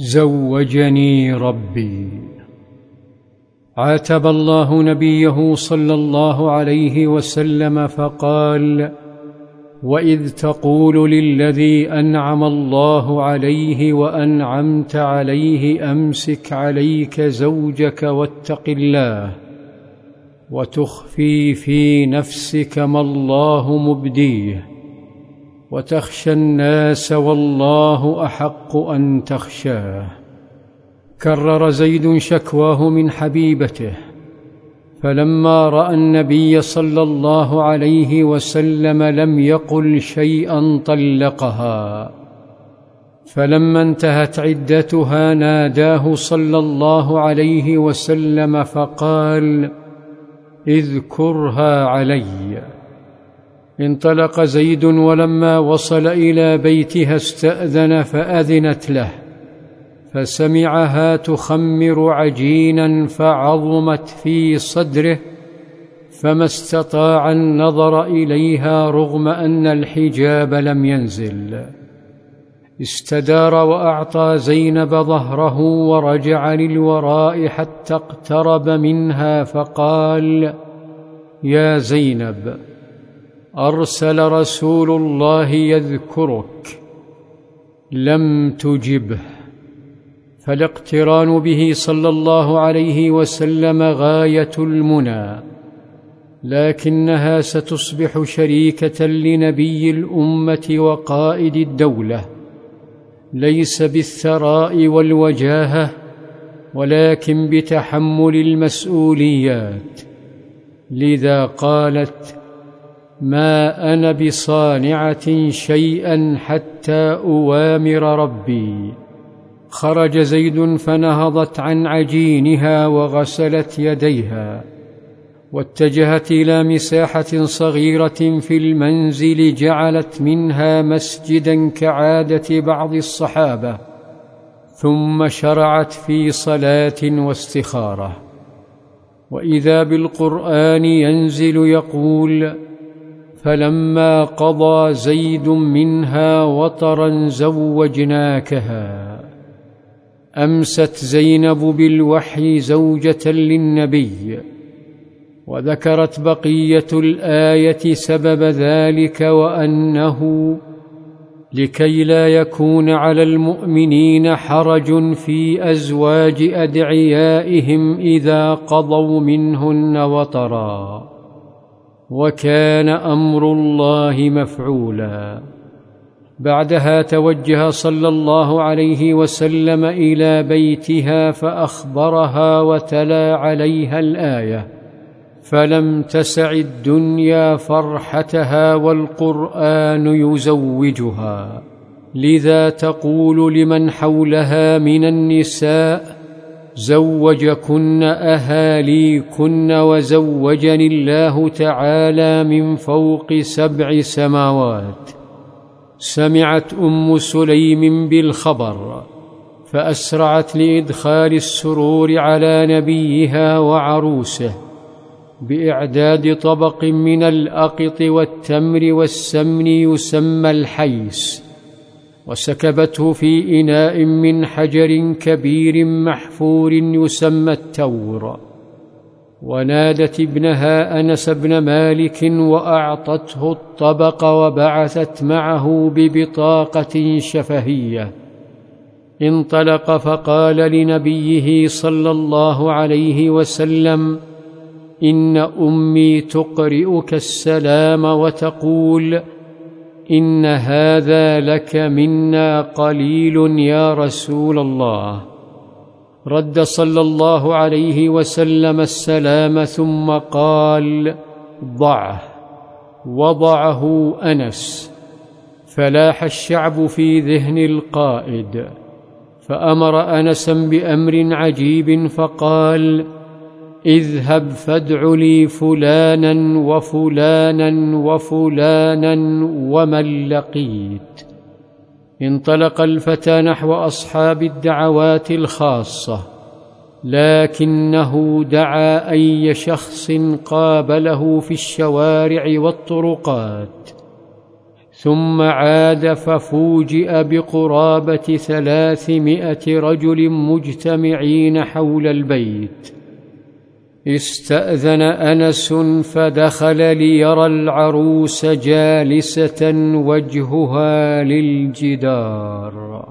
زوجني ربي. عاتب الله نبيه صلى الله عليه وسلم فقال وإذ تقول للذي أنعم الله عليه وأنعمت عليه أمسك عليك زوجك واتق الله وتخفي في نفسك ما الله مبديه. وتخشى الناس والله أحق أن تخشاه. كرر زيد شكواه من حبيبته فلما رأى النبي صلى الله عليه وسلم لم يقل شيئا طلقها. فلما انتهت عدتها ناداه صلى الله عليه وسلم فقال اذكرها علي. انطلق زيد ولما وصل إلى بيتها استأذن فأذنت له فسمعها تخمر عجينا فعظمت في صدره فما استطاع النظر إليها رغم أن الحجاب لم ينزل. استدار وأعطى زينب ظهره ورجع للوراء حتى اقترب منها فقال يا زينب أرسل رسول الله يذكرك لم تجبه فالاقتران به صلى الله عليه وسلم غاية المنى لكنها ستصبح شريكة لنبي الأمة وقائد الدولة ليس بالثراء والوجاهة ولكن بتحمل المسؤوليات لذا قالت ما أنا بصانعة شيئا حتى أوامر ربي. خرج زيد فنهضت عن عجينها وغسلت يديها واتجهت إلى مساحة صغيرة في المنزل جعلت منها مسجدا كعادة بعض الصحابة ثم شرعت في صلاة واستخارة. وإذا بالقرآن ينزل يقول فلما قضى زيد منها وطرا زوجناكها. أمست زينب بالوحي زوجة للنبي وذكرت بقية الآية سبب ذلك وأنه لكي لا يكون على المؤمنين حرج في أزواج أدعيائهم إذا قضوا منهن وطرا. وكان أمر الله مفعولا. بعدها توجه صلى الله عليه وسلم إلى بيتها فأخبرها وتلا عليها الآية فلم تسع الدنيا فرحتها والقرآن يزوجها. لذا تقول لمن حولها من النساء زوجكن أهاليكن وزوجني الله تعالى من فوق سبع سماوات. سمعت أم سليم بالخبر فأسرعت لإدخال السرور على نبيها وعروسه بإعداد طبق من الأقط والتمر والسمن يسمى الحيس. وسكبته في إناء من حجر كبير محفور يسمى التور. ونادت ابنها أنس بن مالك وأعطته الطبق وبعثت معه ببطاقة شفهية. انطلق فقال لنبيه صلى الله عليه وسلم إن أمي تقرئك السلام وتقول ان هذا لك منا قليل يا رسول الله. رد صلى الله عليه وسلم السلام ثم قال ضعه. وضعه انس. فلاح الشعب في ذهن القائد. فامر انسا بامر عجيب فقال اذهب فادع لي فلانا وفلانا وفلانا ومن لقيت. انطلق الفتى نحو أصحاب الدعوات الخاصة لكنه دعا أي شخص قابله في الشوارع والطرقات ثم عاد ففوجئ بقرابة ثلاثمائة رجل مجتمعين حول البيت. استأذن أنس فدخل ليرى العروس جالسة وجهها للجدار.